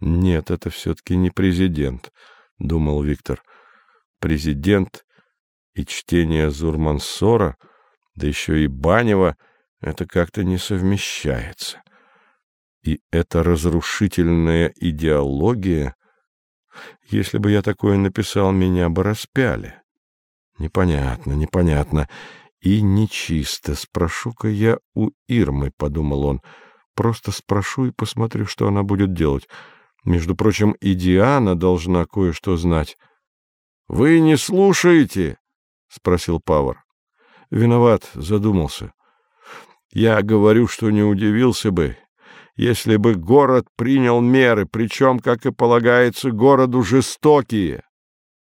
Нет, это все-таки не президент, — думал Виктор. Президент и чтение Зурмансора, да еще и Банева, это как-то не совмещается. И эта разрушительная идеология, если бы я такое написал, меня бы распяли. Непонятно, непонятно. И нечисто. Спрошу-ка я у Ирмы, — подумал он. Просто спрошу и посмотрю, что она будет делать. Между прочим, и Диана должна кое-что знать. — Вы не слушаете? — спросил Павар. — Виноват, задумался. Я говорю, что не удивился бы, если бы город принял меры, причем, как и полагается, городу жестокие.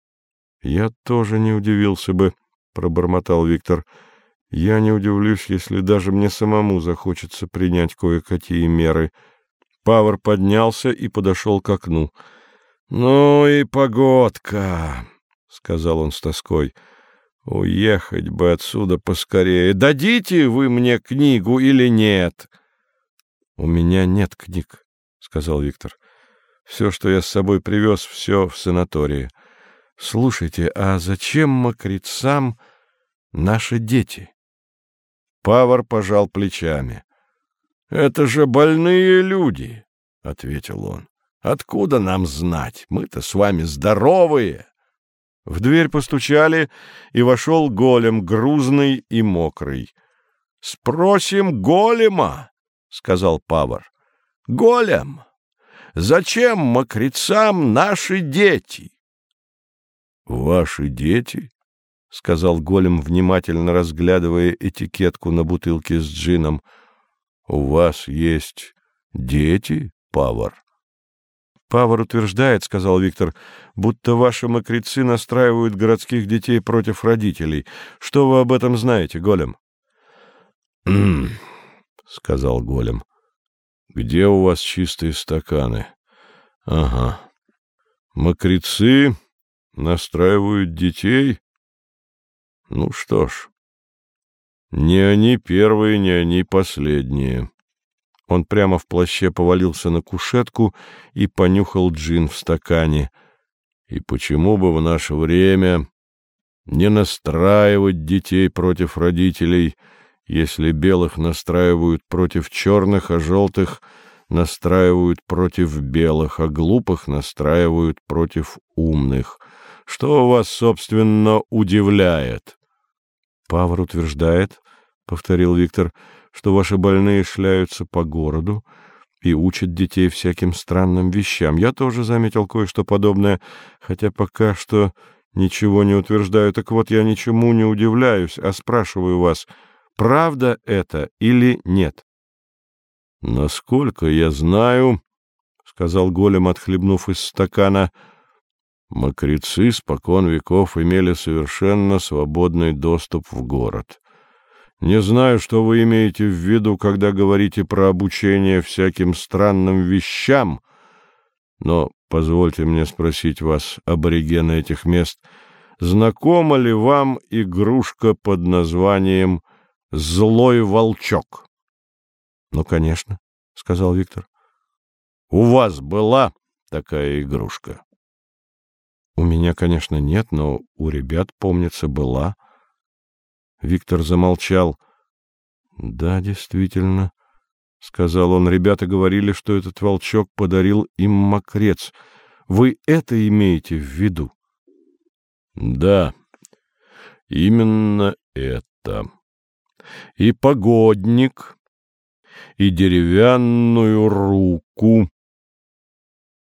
— Я тоже не удивился бы, — пробормотал Виктор. — Я не удивлюсь, если даже мне самому захочется принять кое-какие меры. Павар поднялся и подошел к окну. — Ну и погодка, — сказал он с тоской. — Уехать бы отсюда поскорее. Дадите вы мне книгу или нет? —— У меня нет книг, — сказал Виктор. — Все, что я с собой привез, все в санатории. Слушайте, а зачем мокрецам наши дети? Павар пожал плечами. — Это же больные люди, — ответил он. — Откуда нам знать? Мы-то с вами здоровые. В дверь постучали, и вошел голем, грузный и мокрый. — Спросим голема! — сказал Павар. — Голем! Зачем мокрецам наши дети? — Ваши дети? — сказал Голем, внимательно разглядывая этикетку на бутылке с джином. — У вас есть дети, Павар? — Павар утверждает, — сказал Виктор, — будто ваши мокрецы настраивают городских детей против родителей. Что вы об этом знаете, Голем? —— сказал голем. — Где у вас чистые стаканы? — Ага. Мокрецы настраивают детей? Ну что ж, не они первые, не они последние. Он прямо в плаще повалился на кушетку и понюхал джин в стакане. И почему бы в наше время не настраивать детей против родителей — если белых настраивают против черных, а желтых настраивают против белых, а глупых настраивают против умных. Что вас, собственно, удивляет? — Павр утверждает, — повторил Виктор, — что ваши больные шляются по городу и учат детей всяким странным вещам. Я тоже заметил кое-что подобное, хотя пока что ничего не утверждаю. Так вот, я ничему не удивляюсь, а спрашиваю вас — правда это или нет? — Насколько я знаю, — сказал голем, отхлебнув из стакана, — мокрецы спокон веков имели совершенно свободный доступ в город. Не знаю, что вы имеете в виду, когда говорите про обучение всяким странным вещам, но позвольте мне спросить вас, аборигены этих мест, знакома ли вам игрушка под названием злой волчок. — Ну, конечно, — сказал Виктор. — У вас была такая игрушка? — У меня, конечно, нет, но у ребят, помнится, была. Виктор замолчал. — Да, действительно, — сказал он. Ребята говорили, что этот волчок подарил им мокрец. Вы это имеете в виду? — Да, именно это и погодник, и деревянную руку,